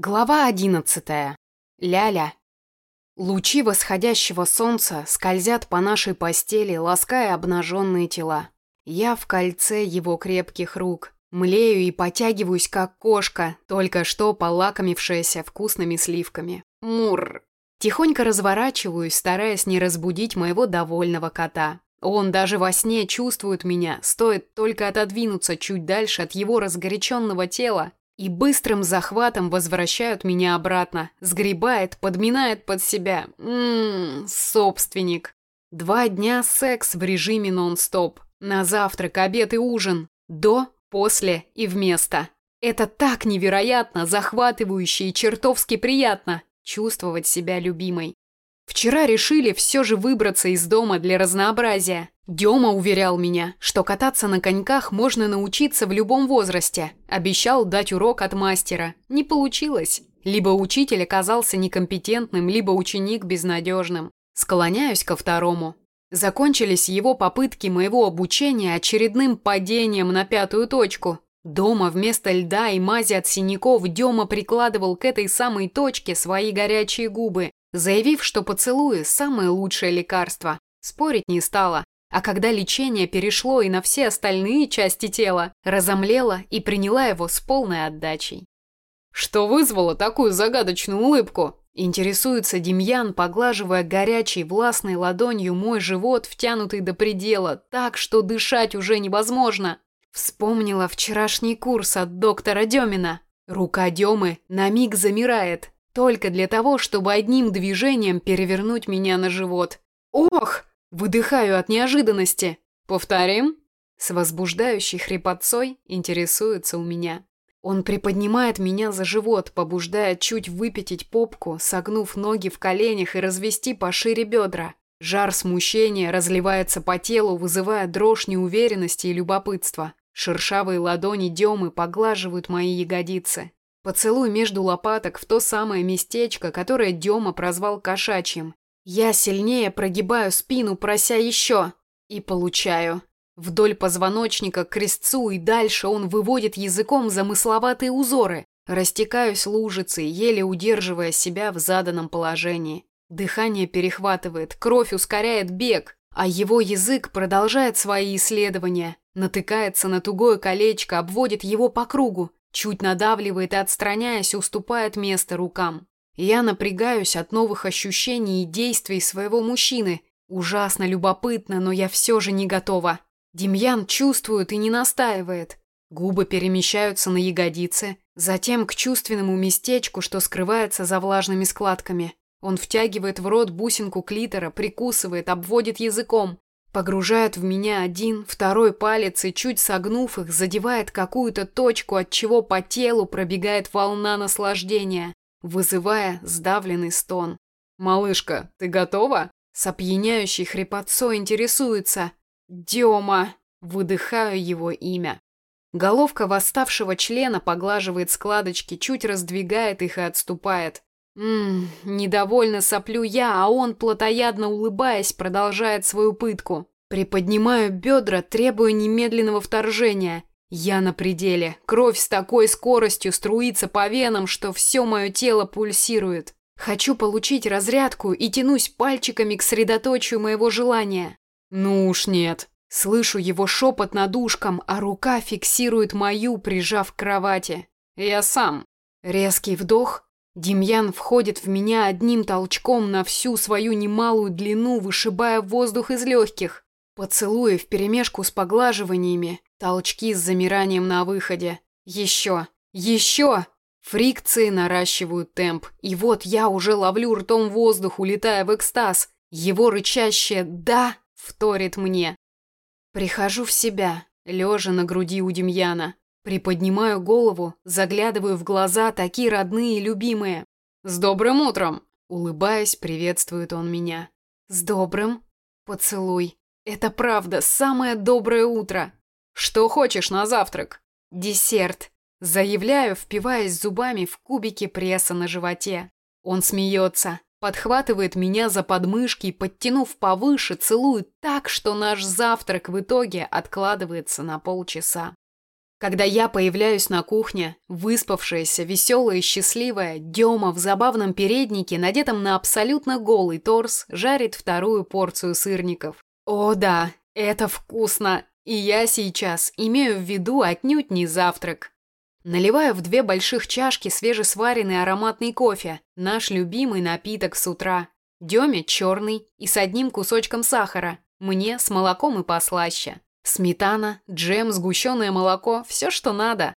Глава одиннадцатая. Ляля. Лучи восходящего солнца скользят по нашей постели, лаская обнаженные тела. Я в кольце его крепких рук, млею и потягиваюсь, как кошка, только что полакомившаяся вкусными сливками. Мур. Тихонько разворачиваюсь, стараясь не разбудить моего довольного кота. Он даже во сне чувствует меня, стоит только отодвинуться чуть дальше от его разгоряченного тела, и быстрым захватом возвращают меня обратно. Сгребает, подминает под себя. Ммм, собственник. Два дня секс в режиме нон-стоп. На завтрак, обед и ужин. До, после и вместо. Это так невероятно, захватывающе и чертовски приятно чувствовать себя любимой. Вчера решили все же выбраться из дома для разнообразия. Дема уверял меня, что кататься на коньках можно научиться в любом возрасте. Обещал дать урок от мастера. Не получилось. Либо учитель оказался некомпетентным, либо ученик безнадежным. Склоняюсь ко второму. Закончились его попытки моего обучения очередным падением на пятую точку. Дома вместо льда и мази от синяков Дема прикладывал к этой самой точке свои горячие губы, заявив, что поцелуи – самое лучшее лекарство. Спорить не стала, а когда лечение перешло и на все остальные части тела, разомлела и приняла его с полной отдачей. «Что вызвало такую загадочную улыбку?» Интересуется Демьян, поглаживая горячей властной ладонью мой живот, втянутый до предела, так, что дышать уже невозможно. Вспомнила вчерашний курс от доктора Демина. Рука Демы на миг замирает, только для того, чтобы одним движением перевернуть меня на живот. «Ох!» Выдыхаю от неожиданности. «Повторим?» С возбуждающей хрипотцой интересуется у меня. Он приподнимает меня за живот, побуждая чуть выпятить попку, согнув ноги в коленях и развести пошире бедра. Жар смущения разливается по телу, вызывая дрожь неуверенности и любопытства. Шершавые ладони Демы поглаживают мои ягодицы. Поцелуй между лопаток в то самое местечко, которое Дема прозвал кошачьим, я сильнее прогибаю спину, прося еще. И получаю. Вдоль позвоночника к крестцу и дальше он выводит языком замысловатые узоры. Растекаюсь лужицей, еле удерживая себя в заданном положении. Дыхание перехватывает, кровь ускоряет бег, а его язык продолжает свои исследования. Натыкается на тугое колечко, обводит его по кругу, чуть надавливает и, отстраняясь, уступает место рукам. Я напрягаюсь от новых ощущений и действий своего мужчины. Ужасно любопытно, но я все же не готова. Демьян чувствует и не настаивает. Губы перемещаются на ягодицы, затем к чувственному местечку, что скрывается за влажными складками. Он втягивает в рот бусинку клитора, прикусывает, обводит языком, погружает в меня один, второй палец и, чуть согнув их, задевает какую-то точку, от чего по телу пробегает волна наслаждения вызывая сдавленный стон. «Малышка, ты готова?» С опьяняющей хрипотцой интересуется. «Дема!» Выдыхаю его имя. Головка восставшего члена поглаживает складочки, чуть раздвигает их и отступает. Ммм, недовольно соплю я, а он, плотоядно улыбаясь, продолжает свою пытку. Приподнимаю бедра, требуя немедленного вторжения. Я на пределе. Кровь с такой скоростью струится по венам, что все мое тело пульсирует. Хочу получить разрядку и тянусь пальчиками к средоточию моего желания. Ну уж нет. Слышу его шепот над ушком, а рука фиксирует мою, прижав к кровати. Я сам. Резкий вдох. Демьян входит в меня одним толчком на всю свою немалую длину, вышибая воздух из легких. Поцелуи вперемешку с поглаживаниями, толчки с замиранием на выходе. Еще, еще! Фрикции наращивают темп, и вот я уже ловлю ртом воздух, улетая в экстаз. Его рычащее «да» вторит мне. Прихожу в себя, лежа на груди у Демьяна. Приподнимаю голову, заглядываю в глаза, такие родные и любимые. «С добрым утром!» Улыбаясь, приветствует он меня. «С добрым!» Поцелуй. Это правда, самое доброе утро. Что хочешь на завтрак? Десерт. Заявляю, впиваясь зубами в кубики пресса на животе. Он смеется, подхватывает меня за подмышки и, подтянув повыше, целует так, что наш завтрак в итоге откладывается на полчаса. Когда я появляюсь на кухне, выспавшаяся, веселая и счастливая, Дема в забавном переднике, надетом на абсолютно голый торс, жарит вторую порцию сырников. О да, это вкусно! И я сейчас имею в виду отнюдь не завтрак. Наливаю в две больших чашки свежесваренный ароматный кофе, наш любимый напиток с утра. Деме черный и с одним кусочком сахара, мне с молоком и послаще. Сметана, джем, сгущенное молоко – все, что надо.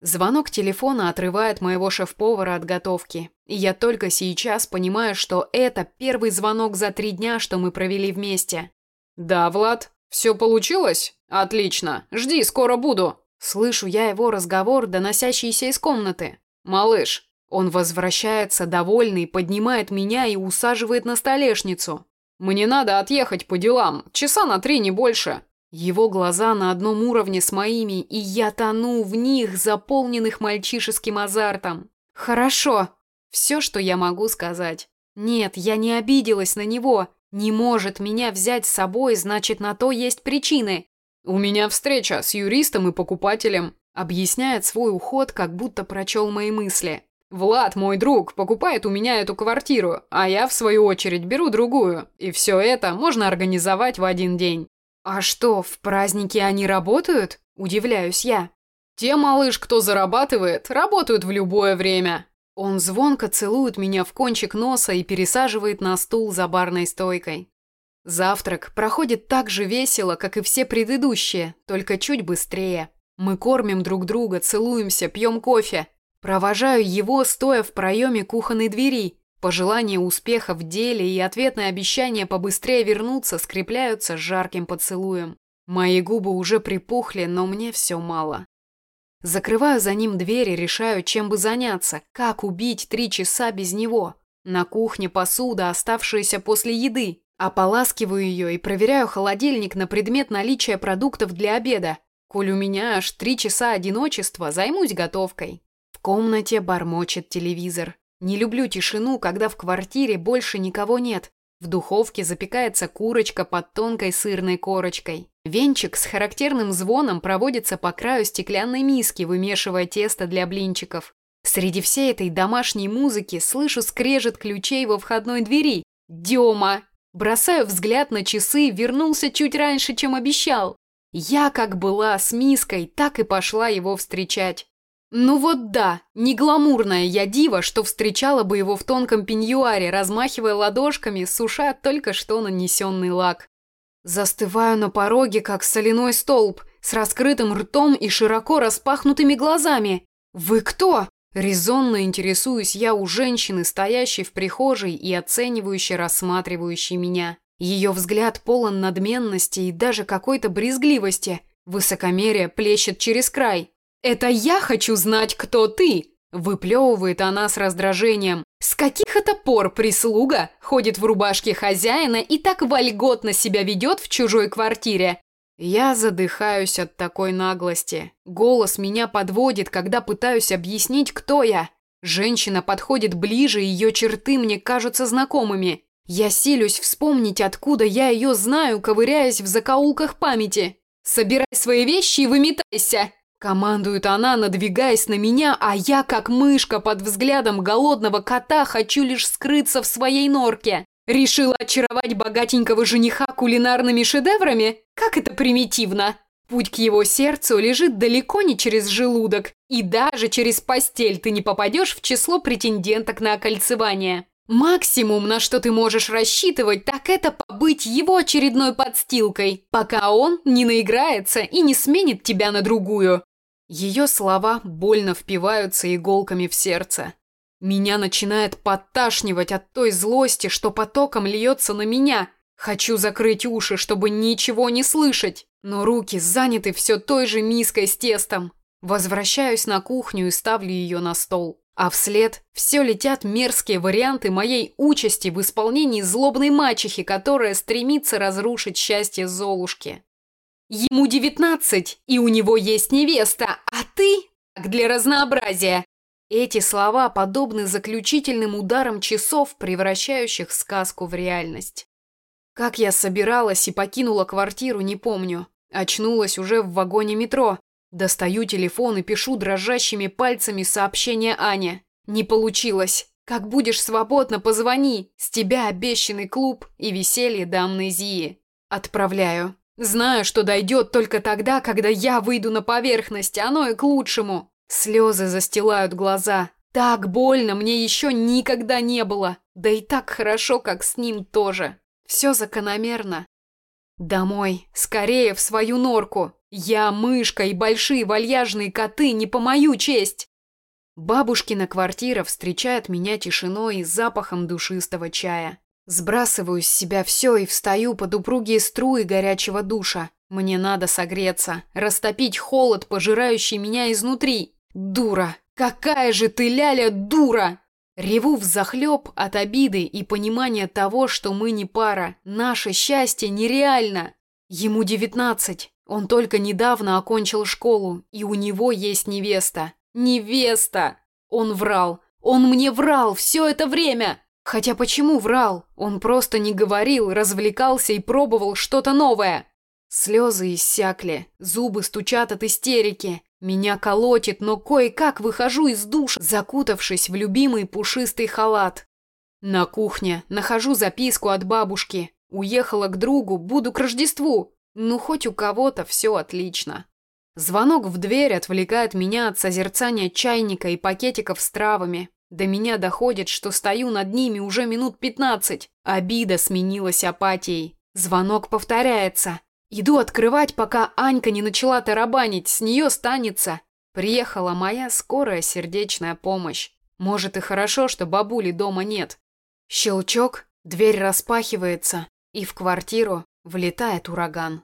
Звонок телефона отрывает моего шеф-повара от готовки. И я только сейчас понимаю, что это первый звонок за три дня, что мы провели вместе. «Да, Влад, все получилось? Отлично. Жди, скоро буду». Слышу я его разговор, доносящийся из комнаты. «Малыш». Он возвращается, довольный, поднимает меня и усаживает на столешницу. «Мне надо отъехать по делам. Часа на три, не больше». Его глаза на одном уровне с моими, и я тону в них, заполненных мальчишеским азартом. Хорошо. Все, что я могу сказать. Нет, я не обиделась на него. Не может меня взять с собой, значит, на то есть причины. У меня встреча с юристом и покупателем. Объясняет свой уход, как будто прочел мои мысли. Влад, мой друг, покупает у меня эту квартиру, а я, в свою очередь, беру другую. И все это можно организовать в один день. «А что, в праздники они работают?» – удивляюсь я. «Те, малыш, кто зарабатывает, работают в любое время». Он звонко целует меня в кончик носа и пересаживает на стул за барной стойкой. Завтрак проходит так же весело, как и все предыдущие, только чуть быстрее. Мы кормим друг друга, целуемся, пьем кофе. Провожаю его, стоя в проеме кухонной двери, Пожелания успеха в деле и ответное обещание побыстрее вернуться скрепляются жарким поцелуем. Мои губы уже припухли, но мне все мало. Закрываю за ним дверь и решаю, чем бы заняться, как убить три часа без него. На кухне посуда, оставшаяся после еды. Ополаскиваю ее и проверяю холодильник на предмет наличия продуктов для обеда. Коль у меня аж три часа одиночества, займусь готовкой. В комнате бормочет телевизор. Не люблю тишину, когда в квартире больше никого нет. В духовке запекается курочка под тонкой сырной корочкой. Венчик с характерным звоном проводится по краю стеклянной миски, вымешивая тесто для блинчиков. Среди всей этой домашней музыки слышу скрежет ключей во входной двери. Дема! Бросаю взгляд на часы, вернулся чуть раньше, чем обещал. Я как была с миской, так и пошла его встречать. Ну вот да, не гламурная я дива, что встречала бы его в тонком пеньюаре, размахивая ладошками, суша только что нанесенный лак. Застываю на пороге, как соляной столб, с раскрытым ртом и широко распахнутыми глазами. «Вы кто?» Резонно интересуюсь я у женщины, стоящей в прихожей и оценивающей, рассматривающей меня. Ее взгляд полон надменности и даже какой-то брезгливости. Высокомерие плещет через край. «Это я хочу знать, кто ты!» Выплевывает она с раздражением. С каких это пор прислуга ходит в рубашке хозяина и так вольготно себя ведет в чужой квартире? Я задыхаюсь от такой наглости. Голос меня подводит, когда пытаюсь объяснить, кто я. Женщина подходит ближе, ее черты мне кажутся знакомыми. Я силюсь вспомнить, откуда я ее знаю, ковыряясь в закоулках памяти. «Собирай свои вещи и выметайся!» Командует она, надвигаясь на меня, а я, как мышка под взглядом голодного кота, хочу лишь скрыться в своей норке. Решила очаровать богатенького жениха кулинарными шедеврами? Как это примитивно! Путь к его сердцу лежит далеко не через желудок, и даже через постель ты не попадешь в число претенденток на окольцевание. Максимум, на что ты можешь рассчитывать, так это побыть его очередной подстилкой, пока он не наиграется и не сменит тебя на другую. Ее слова больно впиваются иголками в сердце. Меня начинает подташнивать от той злости, что потоком льется на меня. Хочу закрыть уши, чтобы ничего не слышать, но руки заняты все той же миской с тестом. Возвращаюсь на кухню и ставлю ее на стол. А вслед все летят мерзкие варианты моей участи в исполнении злобной мачехи, которая стремится разрушить счастье Золушки. Ему девятнадцать, и у него есть невеста, а ты так для разнообразия. Эти слова подобны заключительным ударам часов, превращающих сказку в реальность. Как я собиралась и покинула квартиру, не помню. Очнулась уже в вагоне метро. Достаю телефон и пишу дрожащими пальцами сообщение Ане. Не получилось. Как будешь свободно, позвони. С тебя обещанный клуб и веселье до амнезии. Отправляю. Знаю, что дойдет только тогда, когда я выйду на поверхность, оно и к лучшему. Слезы застилают глаза. Так больно мне еще никогда не было. Да и так хорошо, как с ним тоже. Все закономерно. Домой, скорее в свою норку. Я мышка и большие вальяжные коты не по мою честь. Бабушкина квартира встречает меня тишиной и запахом душистого чая. Сбрасываю с себя все и встаю под упругие струи горячего душа. Мне надо согреться, растопить холод, пожирающий меня изнутри. Дура! Какая же ты, Ляля, дура! Реву взахлеб от обиды и понимания того, что мы не пара. Наше счастье нереально. Ему девятнадцать. Он только недавно окончил школу, и у него есть невеста. Невеста! Он врал. Он мне врал все это время. Хотя почему врал? Он просто не говорил, развлекался и пробовал что-то новое. Слезы иссякли, зубы стучат от истерики. Меня колотит, но кое-как выхожу из душа, закутавшись в любимый пушистый халат. На кухне нахожу записку от бабушки. Уехала к другу, буду к Рождеству. Ну, хоть у кого-то все отлично. Звонок в дверь отвлекает меня от созерцания чайника и пакетиков с травами. До меня доходит, что стою над ними уже минут пятнадцать. Обида сменилась апатией. Звонок повторяется. Иду открывать, пока Анька не начала тарабанить, с нее станется. Приехала моя скорая сердечная помощь. Может и хорошо, что бабули дома нет. Щелчок, дверь распахивается, и в квартиру влетает ураган.